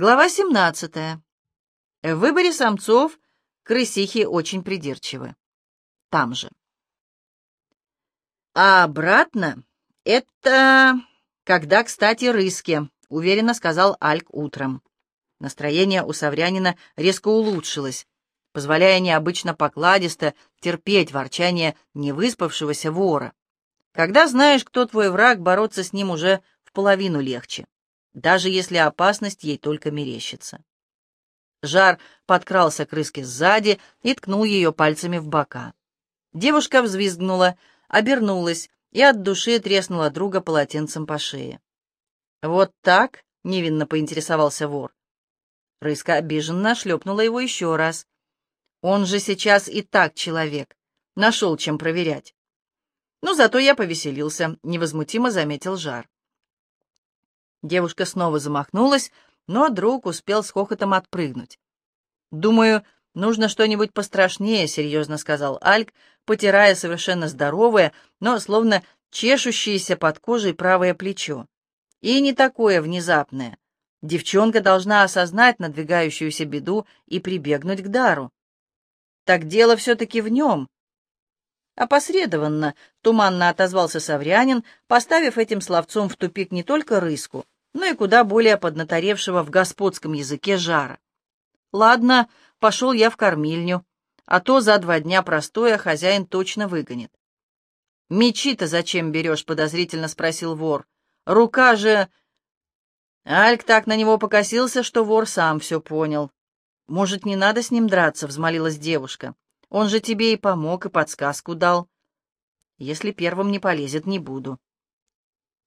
Глава 17. В выборе самцов крысихи очень придирчивы. Там же. А обратно — это когда, кстати, рыски, — уверенно сказал Альк утром. Настроение у Саврянина резко улучшилось, позволяя необычно покладисто терпеть ворчание невыспавшегося вора. Когда знаешь, кто твой враг, бороться с ним уже в половину легче даже если опасность ей только мерещится. Жар подкрался к рыске сзади и ткнул ее пальцами в бока. Девушка взвизгнула, обернулась и от души треснула друга полотенцем по шее. «Вот так?» — невинно поинтересовался вор. Рыска обиженно шлепнула его еще раз. «Он же сейчас и так человек. Нашел, чем проверять». «Ну, зато я повеселился», — невозмутимо заметил Жар. Девушка снова замахнулась, но друг успел с хохотом отпрыгнуть. «Думаю, нужно что-нибудь пострашнее», — серьезно сказал Альк, потирая совершенно здоровое, но словно чешущееся под кожей правое плечо. И не такое внезапное. Девчонка должна осознать надвигающуюся беду и прибегнуть к дару. Так дело все-таки в нем. Опосредованно, туманно отозвался Саврянин, поставив этим словцом в тупик не только рыску, но и куда более поднаторевшего в господском языке жара. Ладно, пошел я в кормильню, а то за два дня простоя хозяин точно выгонит. «Мечи-то зачем берешь?» — подозрительно спросил вор. «Рука же...» Альк так на него покосился, что вор сам все понял. «Может, не надо с ним драться?» — взмолилась девушка. Он же тебе и помог, и подсказку дал. Если первым не полезет, не буду.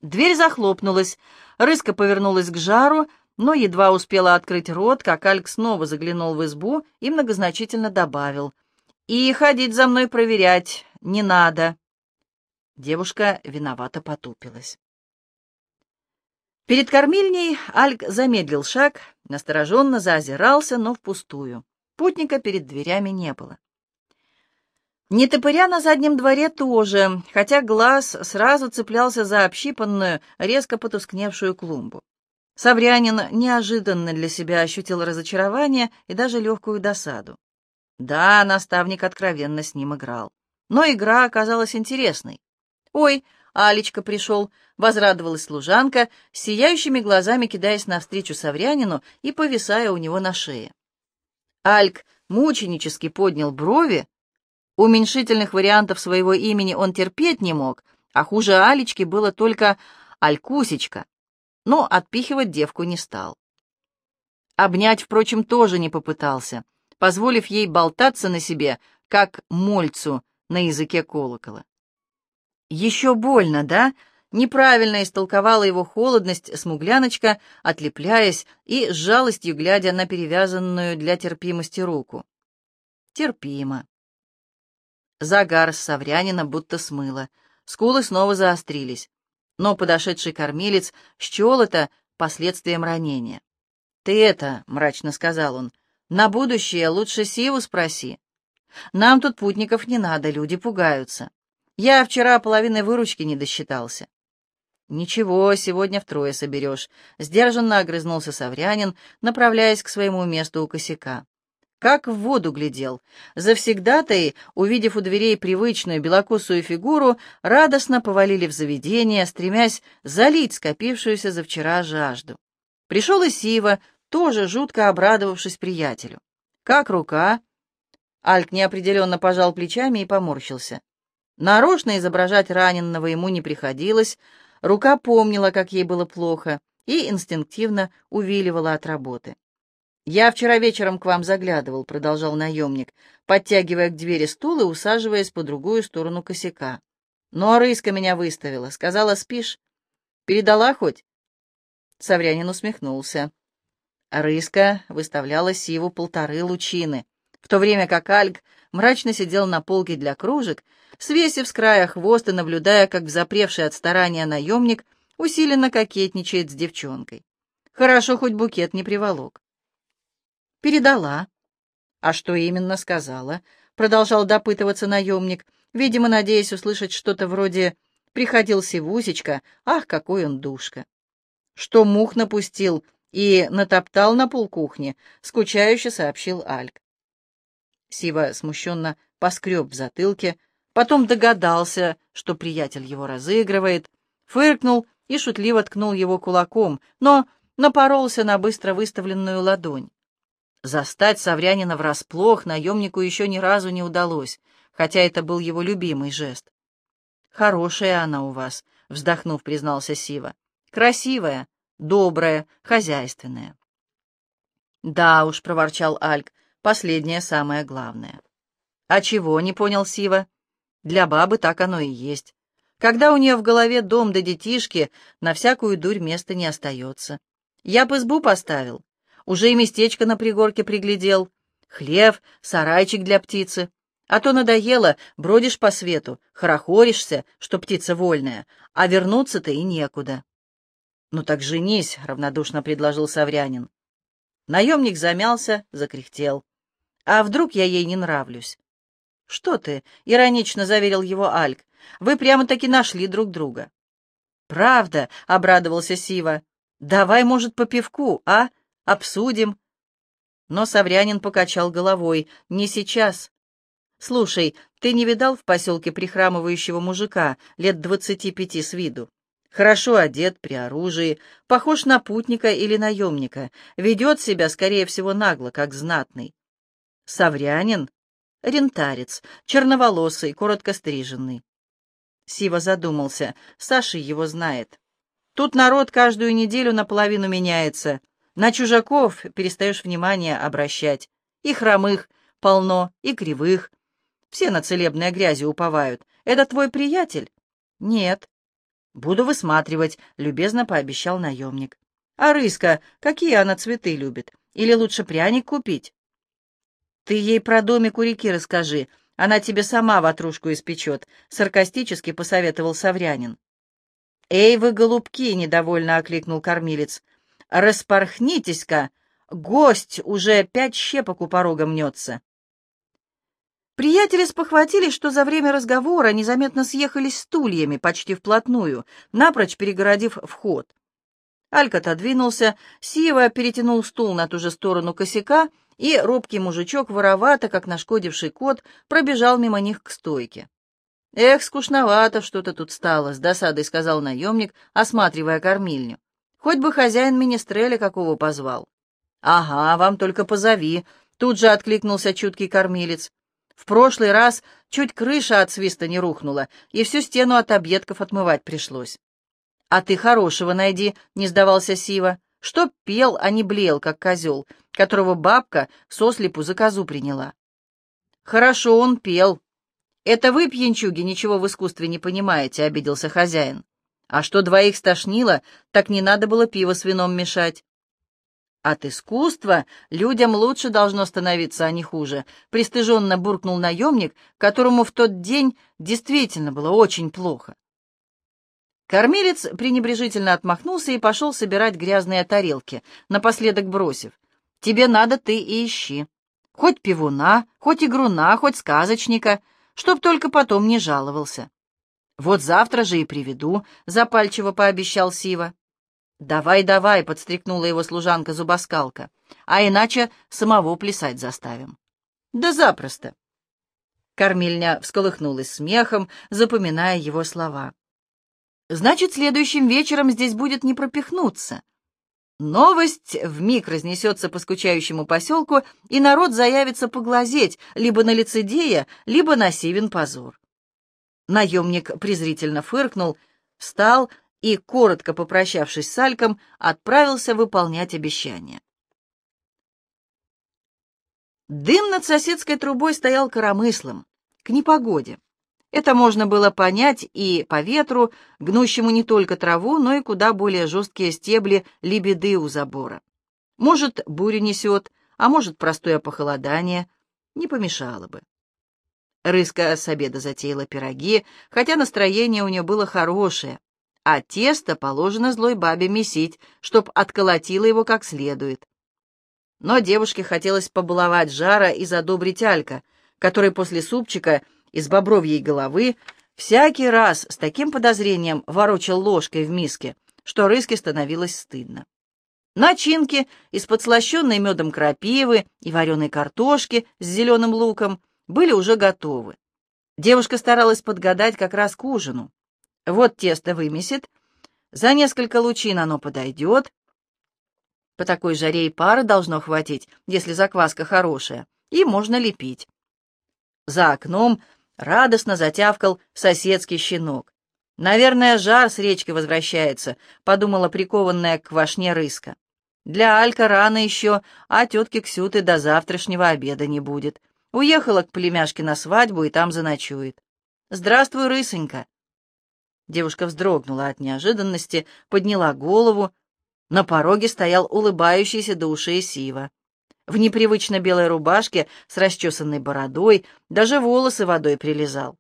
Дверь захлопнулась. Рыска повернулась к жару, но едва успела открыть рот, как Альк снова заглянул в избу и многозначительно добавил. «И ходить за мной проверять не надо». Девушка виновато потупилась. Перед кормильней Альк замедлил шаг, настороженно заозирался, но впустую. Путника перед дверями не было. Не топыря на заднем дворе тоже, хотя глаз сразу цеплялся за общипанную, резко потускневшую клумбу. Саврянин неожиданно для себя ощутил разочарование и даже легкую досаду. Да, наставник откровенно с ним играл. Но игра оказалась интересной. «Ой, Алечка пришел», — возрадовалась служанка, сияющими глазами кидаясь навстречу Саврянину и повисая у него на шее. Альк мученически поднял брови, Уменьшительных вариантов своего имени он терпеть не мог, а хуже Алечки было только Алькусечка, но отпихивать девку не стал. Обнять, впрочем, тоже не попытался, позволив ей болтаться на себе, как мольцу на языке колокола. «Еще больно, да?» Неправильно истолковала его холодность смугляночка, отлепляясь и с жалостью глядя на перевязанную для терпимости руку. Терпимо. Загар с Саврянина будто смыло. Скулы снова заострились. Но подошедший кормилец счел это последствием ранения. «Ты это», — мрачно сказал он, — «на будущее лучше Сиву спроси. Нам тут путников не надо, люди пугаются. Я вчера половиной выручки не досчитался». «Ничего, сегодня втрое соберешь», — сдержанно огрызнулся Саврянин, направляясь к своему месту у косяка как в воду глядел. Завсегдатаи, увидев у дверей привычную белокосую фигуру, радостно повалили в заведение, стремясь залить скопившуюся за вчера жажду. Пришел и Сива, тоже жутко обрадовавшись приятелю. «Как рука?» Альк неопределенно пожал плечами и поморщился. Нарочно изображать раненного ему не приходилось, рука помнила, как ей было плохо, и инстинктивно увиливала от работы. «Я вчера вечером к вам заглядывал», — продолжал наемник, подтягивая к двери стул и усаживаясь по другую сторону косяка. «Ну, а рыска меня выставила. Сказала, спишь. Передала хоть?» Саврянин усмехнулся. Рыска выставляла Сиву полторы лучины, в то время как Альг мрачно сидел на полке для кружек, свесив с края хвост и наблюдая, как запревший от старания наемник усиленно кокетничает с девчонкой. Хорошо, хоть букет не приволок. «Передала». «А что именно сказала?» — продолжал допытываться наемник, видимо, надеясь услышать что-то вроде «приходил Сивусечка, ах, какой он душка». «Что мух напустил, и натоптал на пол кухни, скучающе сообщил Альк. Сива смущенно поскреб в затылке, потом догадался, что приятель его разыгрывает, фыркнул и шутливо ткнул его кулаком, но напоролся на быстро выставленную ладонь. Застать Саврянина врасплох наемнику еще ни разу не удалось, хотя это был его любимый жест. «Хорошая она у вас», — вздохнув, признался Сива. «Красивая, добрая, хозяйственная». «Да уж», — проворчал Альк, — «последнее самое главное». «А чего?» — не понял Сива. «Для бабы так оно и есть. Когда у нее в голове дом да детишки, на всякую дурь места не остается. Я б избу поставил, уже и местечко на пригорке приглядел, хлев, сарайчик для птицы. А то надоело, бродишь по свету, хорохоришься, что птица вольная, а вернуться-то и некуда. «Ну так женись», — равнодушно предложил Саврянин. Наемник замялся, закряхтел. «А вдруг я ей не нравлюсь?» «Что ты?» — иронично заверил его Альк. «Вы прямо-таки нашли друг друга». «Правда», — обрадовался Сива. «Давай, может, по пивку, а? Обсудим». Но Саврянин покачал головой. «Не сейчас. Слушай, ты не видал в поселке прихрамывающего мужика, лет двадцати пяти с виду? Хорошо одет, при оружии, похож на путника или наемника, ведет себя, скорее всего, нагло, как знатный. Саврянин? Рентарец, черноволосый, коротко стриженный. Сива задумался, Саша его знает. Тут народ каждую неделю наполовину меняется. На чужаков перестаешь внимание обращать. И хромых полно, и кривых, все на целебной грязи уповают. Это твой приятель? Нет. Буду высматривать, любезно пообещал наемник. А рыска, какие она цветы любит? Или лучше пряник купить? Ты ей про домик у реки расскажи, она тебе сама ватрушку испечет, саркастически посоветовал Саврянин. «Эй, вы, голубки!» — недовольно окликнул кормилец. «Распорхнитесь-ка! Гость уже пять щепок у порога мнется!» Приятели спохватились, что за время разговора незаметно съехались стульями почти вплотную, напрочь перегородив вход. Алька отодвинулся, Сива перетянул стул на ту же сторону косяка, и робкий мужичок, воровато, как нашкодивший кот, пробежал мимо них к стойке. «Эх, скучновато что-то тут стало», — с досадой сказал наемник, осматривая кормильню. «Хоть бы хозяин министреля какого позвал». «Ага, вам только позови», — тут же откликнулся чуткий кормилец. В прошлый раз чуть крыша от свиста не рухнула, и всю стену от объедков отмывать пришлось. «А ты хорошего найди», — не сдавался Сива, — «чтоб пел, а не блеял, как козел, которого бабка сослепу за козу приняла». «Хорошо он пел». «Это вы, пьянчуги, ничего в искусстве не понимаете», — обиделся хозяин. «А что двоих стошнило, так не надо было пиво с вином мешать». От искусства людям лучше должно становиться, а не хуже, пристыженно буркнул наемник, которому в тот день действительно было очень плохо. Кормилец пренебрежительно отмахнулся и пошел собирать грязные тарелки, напоследок бросив. «Тебе надо, ты и ищи. Хоть пивуна, хоть игруна, хоть сказочника, чтоб только потом не жаловался». «Вот завтра же и приведу», — запальчиво пообещал Сива. «Давай, давай», — подстрикнула его служанка-зубоскалка, «а иначе самого плясать заставим». «Да запросто». Кормильня всколыхнулась смехом, запоминая его слова. «Значит, следующим вечером здесь будет не пропихнуться». Новость вмиг разнесется по скучающему поселку, и народ заявится поглазеть либо на лицедея, либо на Сивин позор. Наемник презрительно фыркнул, встал, и, коротко попрощавшись с Альком, отправился выполнять обещание. Дым над соседской трубой стоял коромыслом, к непогоде. Это можно было понять и по ветру, гнущему не только траву, но и куда более жесткие стебли лебеды у забора. Может, бурю несет, а может, простое похолодание. Не помешало бы. Рыска с обеда затеяла пироги, хотя настроение у нее было хорошее а тесто положено злой бабе месить, чтоб отколотила его как следует. Но девушке хотелось побаловать жара и задобрить Алька, который после супчика из бобровьей головы всякий раз с таким подозрением ворочал ложкой в миске, что рыске становилось стыдно. Начинки из подслащенной медом крапивы и вареной картошки с зеленым луком были уже готовы. Девушка старалась подгадать как раз к ужину. Вот тесто вымесит, за несколько лучин оно подойдет. По такой жаре и пары должно хватить, если закваска хорошая, и можно лепить. За окном радостно затявкал соседский щенок. «Наверное, жар с речки возвращается», — подумала прикованная к квашне рыска. «Для Алька рано еще, а тетки Ксюты до завтрашнего обеда не будет. Уехала к племяшке на свадьбу и там заночует. Здравствуй, рысонька!» Девушка вздрогнула от неожиданности, подняла голову. На пороге стоял улыбающийся до ушей Сива. В непривычно белой рубашке с расчесанной бородой, даже волосы водой прилизал.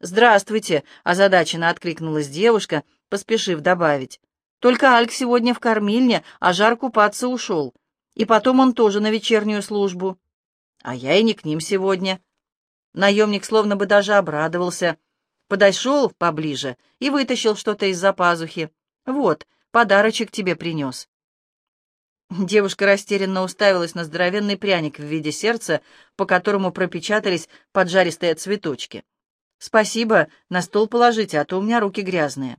«Здравствуйте!» — озадаченно откликнулась девушка, поспешив добавить. «Только Альк сегодня в кормильне, а жар купаться ушел. И потом он тоже на вечернюю службу. А я и не к ним сегодня». Наемник словно бы даже обрадовался. Подошел поближе и вытащил что-то из-за пазухи. «Вот, подарочек тебе принес». Девушка растерянно уставилась на здоровенный пряник в виде сердца, по которому пропечатались поджаристые цветочки. «Спасибо, на стол положите, а то у меня руки грязные».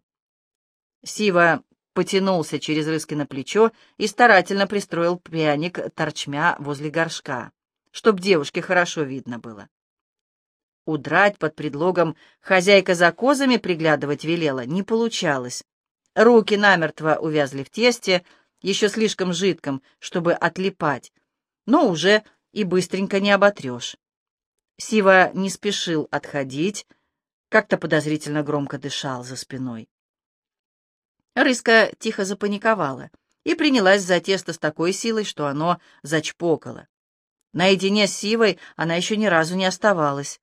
Сива потянулся через рыски на плечо и старательно пристроил пряник торчмя возле горшка, чтоб девушке хорошо видно было. Удрать под предлогом «хозяйка за козами приглядывать велела» не получалось. Руки намертво увязли в тесте, еще слишком жидком, чтобы отлипать, но уже и быстренько не оботрешь. Сива не спешил отходить, как-то подозрительно громко дышал за спиной. Рыска тихо запаниковала и принялась за тесто с такой силой, что оно зачпокало. Наедине с Сивой она еще ни разу не оставалась.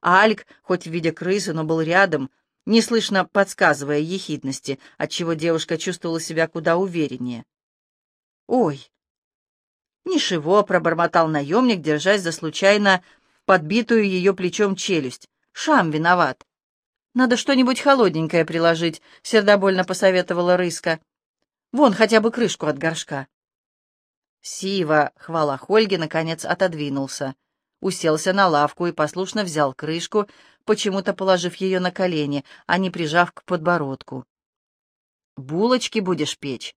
А Альк, хоть в виде крысы, но был рядом, неслышно подсказывая ехидности, отчего девушка чувствовала себя куда увереннее. «Ой!» «Ничего», — пробормотал наемник, держась за случайно подбитую ее плечом челюсть. «Шам виноват». «Надо что-нибудь холодненькое приложить», — сердобольно посоветовала Рыска. «Вон хотя бы крышку от горшка». Сива, хвала Хольги, наконец отодвинулся, уселся на лавку и послушно взял крышку, почему-то положив ее на колени, а не прижав к подбородку. «Булочки будешь печь?»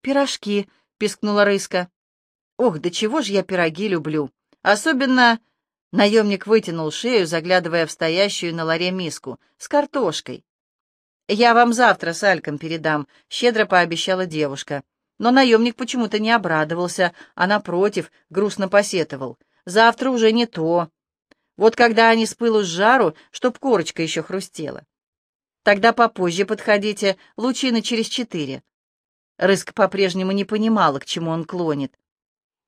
«Пирожки», — пискнула Рыска. «Ох, да чего ж я пироги люблю! Особенно Наемник вытянул шею, заглядывая в стоящую на ларе миску с картошкой. «Я вам завтра с Альком передам», — щедро пообещала девушка. Но наемник почему-то не обрадовался, а, напротив, грустно посетовал. «Завтра уже не то. Вот когда они с пылу с жару, чтоб корочка еще хрустела. Тогда попозже подходите, лучины через четыре». Рыск по-прежнему не понимала, к чему он клонит.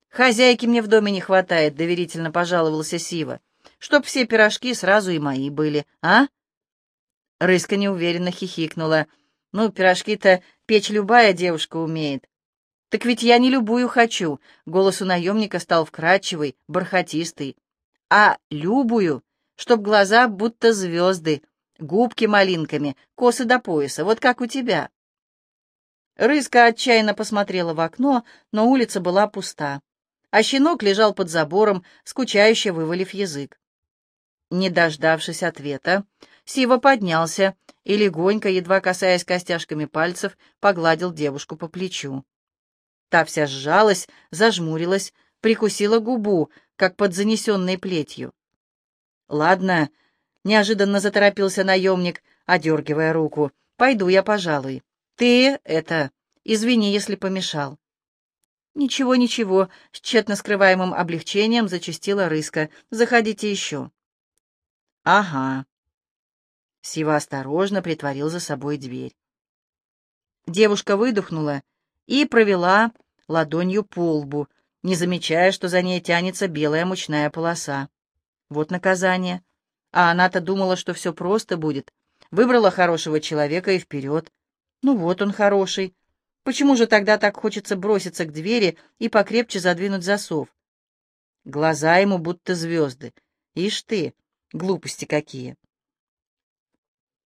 «Хозяйки мне в доме не хватает», — доверительно пожаловался Сива. «Чтоб все пирожки сразу и мои были, а?» Рыска неуверенно хихикнула. «Ну, пирожки-то печь любая девушка умеет». «Так ведь я не любую хочу», — голос у наемника стал вкрадчивый, бархатистый. «А любую, чтоб глаза будто звезды, губки малинками, косы до пояса, вот как у тебя». Рыска отчаянно посмотрела в окно, но улица была пуста а щенок лежал под забором, скучающе вывалив язык. Не дождавшись ответа, Сива поднялся и, легонько, едва касаясь костяшками пальцев, погладил девушку по плечу. Та вся сжалась, зажмурилась, прикусила губу, как под занесенной плетью. «Ладно», — неожиданно заторопился наемник, одергивая руку, — «пойду я, пожалуй. Ты, это, извини, если помешал». «Ничего, ничего», — с тщетно скрываемым облегчением зачастила рыска. «Заходите еще». «Ага». Сива осторожно притворил за собой дверь. Девушка выдохнула и провела ладонью по лбу, не замечая, что за ней тянется белая мучная полоса. Вот наказание. А она-то думала, что все просто будет. Выбрала хорошего человека и вперед. Ну вот он хороший. Почему же тогда так хочется броситься к двери и покрепче задвинуть засов? Глаза ему будто звезды. Ишь ты, глупости какие.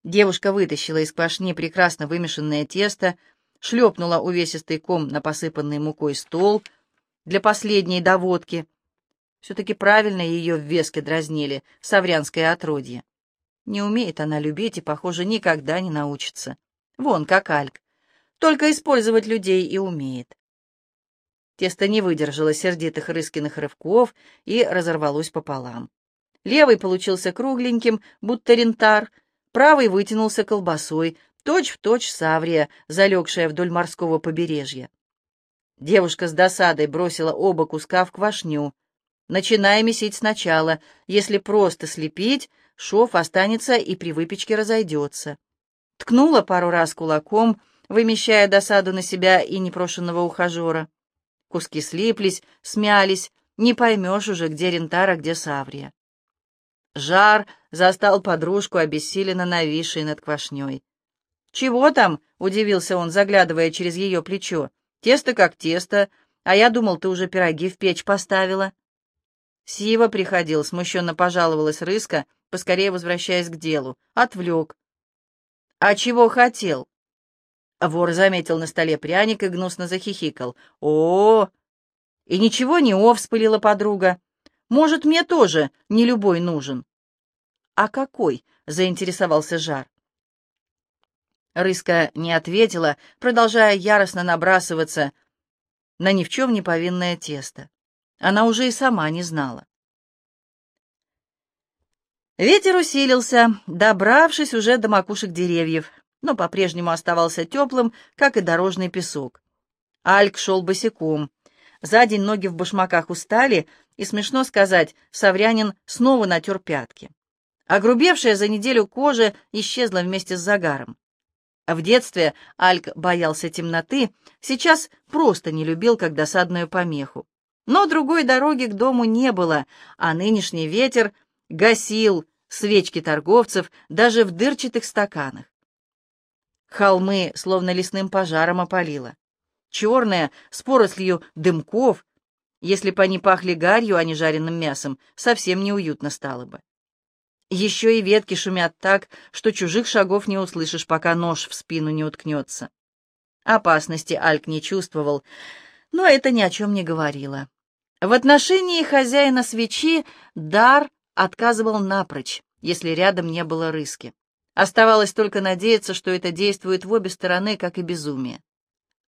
Девушка вытащила из квашни прекрасно вымешанное тесто, шлепнула увесистый ком на посыпанный мукой стол для последней доводки. Все-таки правильно ее в веске дразнили, саврянское отродье. Не умеет она любить и, похоже, никогда не научится. Вон как Альк. Только использовать людей и умеет. Тесто не выдержало сердитых рыскиных рывков и разорвалось пополам. Левый получился кругленьким, будто рентар, правый вытянулся колбасой, точь-в-точь точь саврия, залегшая вдоль морского побережья. Девушка с досадой бросила оба куска в квашню. Начиная месить сначала. Если просто слепить, шов останется и при выпечке разойдется. Ткнула пару раз кулаком, вымещая досаду на себя и непрошенного ухажера. Куски слиплись, смялись, не поймешь уже, где Рентара, где Саврия. Жар застал подружку, обессиленно нависшей над квашней. «Чего там?» — удивился он, заглядывая через ее плечо. «Тесто как тесто, а я думал, ты уже пироги в печь поставила». Сива приходил, смущенно пожаловалась Рыска, поскорее возвращаясь к делу. Отвлек. «А чего хотел?» Вор заметил на столе пряник и гнусно захихикал. о, -о, И ничего не о, вспылила подруга. «Может, мне тоже не любой нужен?» «А какой?» — заинтересовался Жар. Рыска не ответила, продолжая яростно набрасываться на ни в чем не повинное тесто. Она уже и сама не знала. Ветер усилился, добравшись уже до макушек деревьев, но по-прежнему оставался теплым, как и дорожный песок. Альк шел босиком. За день ноги в башмаках устали, и, смешно сказать, Саврянин снова натер пятки. Огрубевшая за неделю кожа исчезла вместе с загаром. В детстве Альк боялся темноты, сейчас просто не любил как досадную помеху. Но другой дороги к дому не было, а нынешний ветер гасил свечки торговцев даже в дырчатых стаканах. Холмы словно лесным пожаром опалило. Черные, с порослью дымков, если бы они пахли гарью, а не жареным мясом, совсем неуютно стало бы. Еще и ветки шумят так, что чужих шагов не услышишь, пока нож в спину не уткнется. Опасности Альк не чувствовал, но это ни о чем не говорило. В отношении хозяина свечи дар отказывал напрочь, если рядом не было рыски. Оставалось только надеяться, что это действует в обе стороны, как и безумие.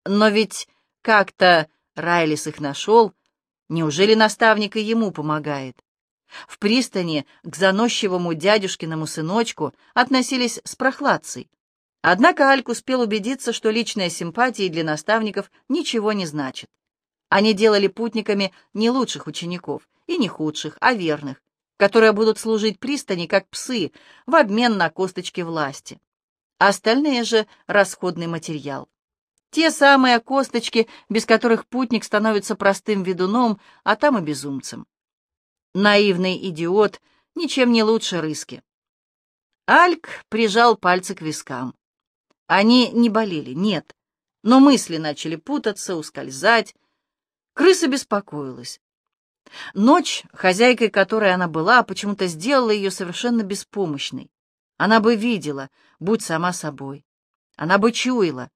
Но ведь как-то Райлис их нашел. Неужели наставник и ему помогает? В пристани к заносчивому дядюшкиному сыночку относились с прохладцей. Однако Альк успел убедиться, что личная симпатия для наставников ничего не значит. Они делали путниками не лучших учеников и не худших, а верных, которые будут служить пристани как псы в обмен на косточки власти. Остальные же — расходный материал. Те самые косточки, без которых путник становится простым ведуном, а там и безумцем. Наивный идиот, ничем не лучше рыски. Альк прижал пальцы к вискам. Они не болели, нет, но мысли начали путаться, ускользать. Крыса беспокоилась. Ночь, хозяйкой которой она была, почему-то сделала ее совершенно беспомощной. Она бы видела, будь сама собой. Она бы чуяла.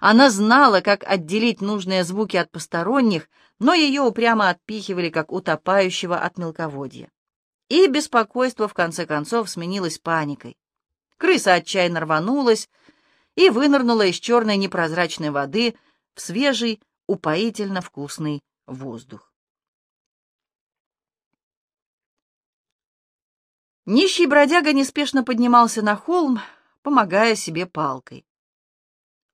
Она знала, как отделить нужные звуки от посторонних, но ее упрямо отпихивали, как утопающего от мелководья. И беспокойство, в конце концов, сменилось паникой. Крыса отчаянно рванулась и вынырнула из черной непрозрачной воды в свежий, упоительно вкусный воздух. Нищий бродяга неспешно поднимался на холм, помогая себе палкой.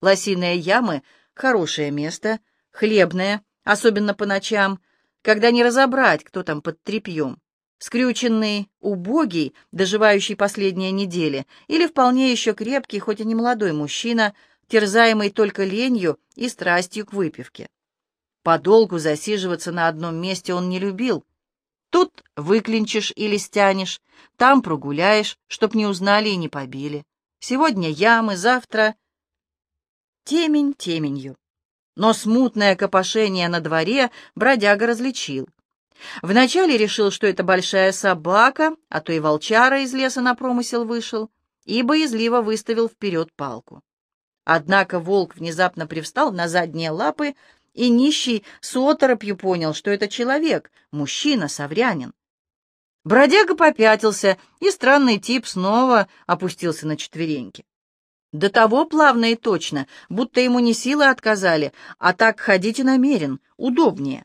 Лосиные ямы — хорошее место, хлебное, особенно по ночам, когда не разобрать, кто там под тряпьем. Скрюченный, убогий, доживающий последние недели, или вполне еще крепкий, хоть и не молодой мужчина, терзаемый только ленью и страстью к выпивке. Подолгу засиживаться на одном месте он не любил — Тут выклинчишь или стянешь, там прогуляешь, чтоб не узнали и не побили. Сегодня ямы, завтра темень теменью. Но смутное копошение на дворе бродяга различил. Вначале решил, что это большая собака, а то и волчара из леса на промысел вышел, и боязливо выставил вперед палку. Однако волк внезапно привстал на задние лапы, и нищий с оторопью понял, что это человек, мужчина, саврянин. Бродяга попятился, и странный тип снова опустился на четвереньки. До того плавно и точно, будто ему не силы отказали, а так ходить и намерен, удобнее.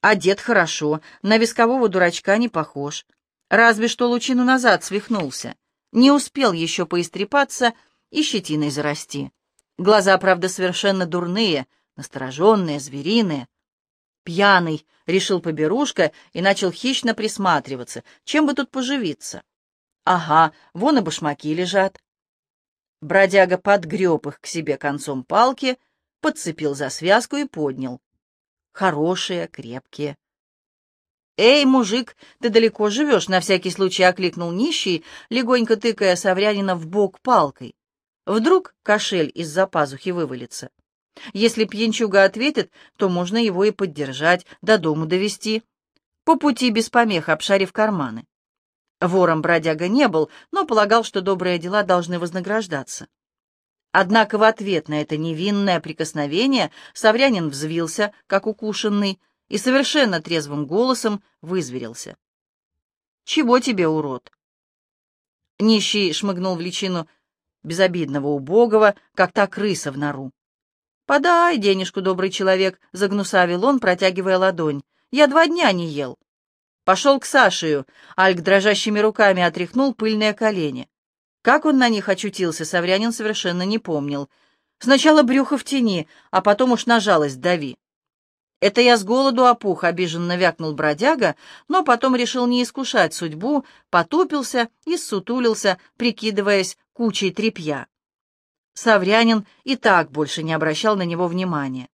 Одет хорошо, на вискового дурачка не похож. Разве что лучину назад свихнулся. Не успел еще поистрепаться и щетиной зарасти. Глаза, правда, совершенно дурные, настороженные, звериные. «Пьяный», — решил поберушка и начал хищно присматриваться, чем бы тут поживиться. «Ага, вон и башмаки лежат». Бродяга подгреб их к себе концом палки, подцепил за связку и поднял. Хорошие, крепкие. «Эй, мужик, ты далеко живешь?» — на всякий случай окликнул нищий, легонько тыкая Саврянина в бок палкой. Вдруг кошель из-за пазухи вывалится. Если пьянчуга ответит, то можно его и поддержать, до дому довести. По пути без помех обшарив карманы. Вором бродяга не был, но полагал, что добрые дела должны вознаграждаться. Однако в ответ на это невинное прикосновение Саврянин взвился, как укушенный, и совершенно трезвым голосом вызверился. «Чего тебе, урод?» Нищий шмыгнул в личину безобидного убогого, как та крыса в нору. «Подай денежку, добрый человек», — загнусавил он, протягивая ладонь. «Я два дня не ел». Пошел к Сашею. Альк дрожащими руками отряхнул пыльные колени. Как он на них очутился, Саврянин совершенно не помнил. Сначала брюхо в тени, а потом уж на жалость дави. «Это я с голоду опух», — обиженно вякнул бродяга, но потом решил не искушать судьбу, потупился и сутулился, прикидываясь кучей тряпья. Саврянин и так больше не обращал на него внимания.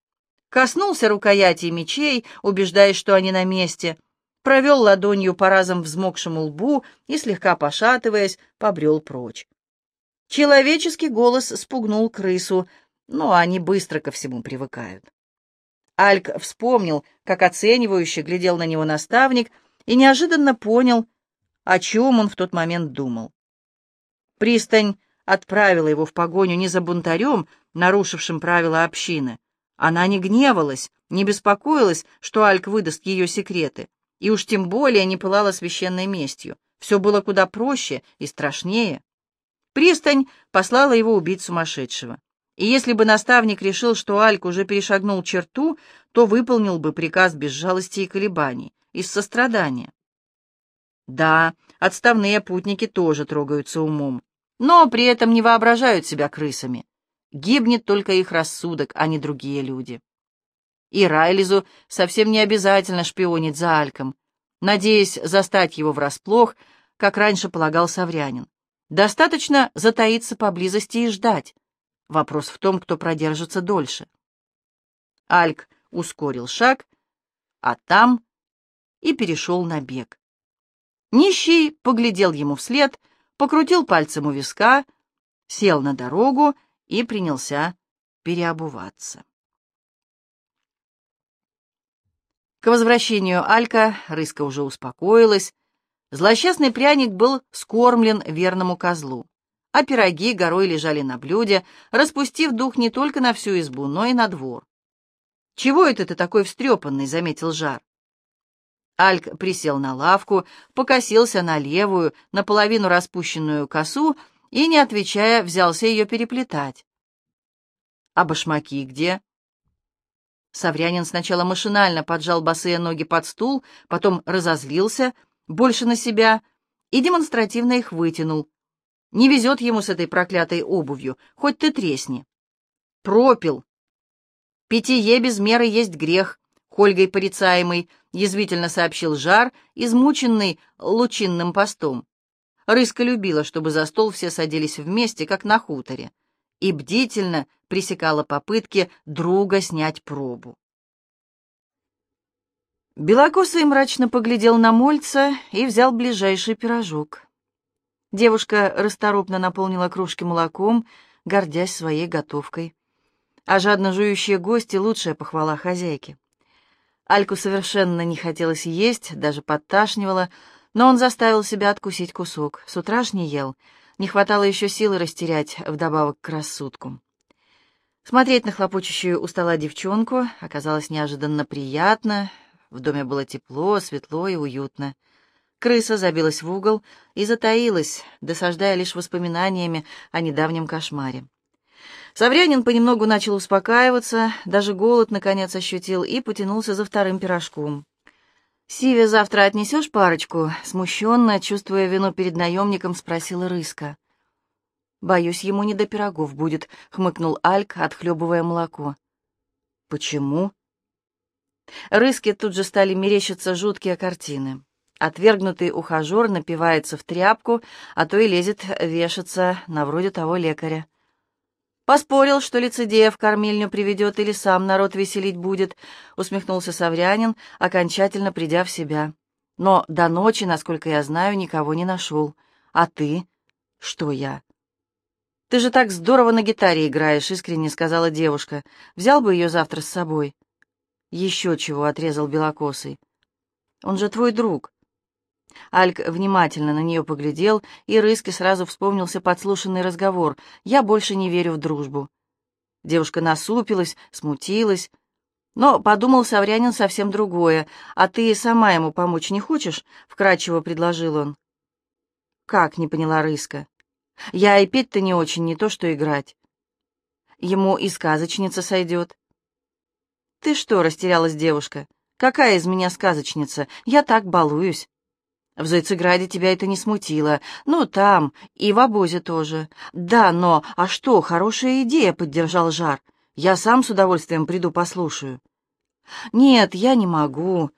Коснулся рукояти мечей, убеждаясь, что они на месте, провел ладонью по разом взмокшему лбу и, слегка пошатываясь, побрел прочь. Человеческий голос спугнул крысу, но они быстро ко всему привыкают. Альк вспомнил, как оценивающе глядел на него наставник, и неожиданно понял, о чем он в тот момент думал. Пристань отправила его в погоню не за бунтарем, нарушившим правила общины. Она не гневалась, не беспокоилась, что Альк выдаст ее секреты, и уж тем более не пылала священной местью. Все было куда проще и страшнее. Пристань послала его убить сумасшедшего. И если бы наставник решил, что Альк уже перешагнул черту, то выполнил бы приказ без жалости и колебаний, из сострадания. Да, отставные путники тоже трогаются умом, но при этом не воображают себя крысами. Гибнет только их рассудок, а не другие люди. И Райлизу совсем не обязательно шпионить за Альком, надеясь застать его врасплох, как раньше полагал Саврянин. Достаточно затаиться поблизости и ждать. Вопрос в том, кто продержится дольше. Альк ускорил шаг, а там и перешел на бег. Нищий поглядел ему вслед, покрутил пальцем у виска, сел на дорогу и принялся переобуваться. К возвращению Алька рыска уже успокоилась. Злосчастный пряник был скормлен верному козлу а пироги горой лежали на блюде, распустив дух не только на всю избу, но и на двор. «Чего это ты такой встрепанный?» — заметил Жар. Альк присел на лавку, покосился на левую, наполовину распущенную косу и, не отвечая, взялся ее переплетать. «А башмаки где?» Саврянин сначала машинально поджал босые ноги под стул, потом разозлился, больше на себя, и демонстративно их вытянул, не везет ему с этой проклятой обувью, хоть ты тресни. Пропил. Питье без меры есть грех, Хольгой порицаемый, язвительно сообщил Жар, измученный лучинным постом. Рыска любила, чтобы за стол все садились вместе, как на хуторе, и бдительно пресекала попытки друга снять пробу. Белокосый мрачно поглядел на Мольца и взял ближайший пирожок. Девушка расторопно наполнила кружки молоком, гордясь своей готовкой. А жадно жующие гости — лучшая похвала хозяйки. Альку совершенно не хотелось есть, даже подташнивало, но он заставил себя откусить кусок. С утра ж не ел, не хватало еще силы растерять вдобавок к рассудку. Смотреть на хлопочущую у стола девчонку оказалось неожиданно приятно. В доме было тепло, светло и уютно. Крыса забилась в угол и затаилась, досаждая лишь воспоминаниями о недавнем кошмаре. Саврянин понемногу начал успокаиваться, даже голод наконец ощутил и потянулся за вторым пирожком. «Сиве завтра отнесешь парочку?» Смущенно, чувствуя вину перед наемником, спросила Рыска. «Боюсь, ему не до пирогов будет», — хмыкнул Альк, отхлебывая молоко. «Почему?» Рыске тут же стали мерещиться жуткие картины. Отвергнутый ухажер напивается в тряпку, а то и лезет вешаться на вроде того лекаря. «Поспорил, что лицедея в кормильню приведет или сам народ веселить будет», — усмехнулся Саврянин, окончательно придя в себя. «Но до ночи, насколько я знаю, никого не нашел. А ты?» «Что я?» «Ты же так здорово на гитаре играешь», — искренне сказала девушка. «Взял бы ее завтра с собой». «Еще чего», — отрезал Белокосый. «Он же твой друг». Альк внимательно на нее поглядел, и Рыске сразу вспомнился подслушанный разговор. «Я больше не верю в дружбу». Девушка насупилась, смутилась. Но подумал Саврянин совсем другое. «А ты сама ему помочь не хочешь?» — вкратчиво предложил он. «Как?» — не поняла Рыска. «Я и петь-то не очень, не то что играть. Ему и сказочница сойдет». «Ты что?» — растерялась девушка. «Какая из меня сказочница? Я так балуюсь». В Зайцеграде тебя это не смутило. Ну, там, и в обозе тоже. Да, но... А что, хорошая идея, — поддержал Жар. Я сам с удовольствием приду послушаю. Нет, я не могу.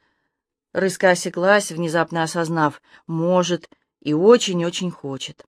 Рыска осеклась, внезапно осознав. Может, и очень-очень хочет.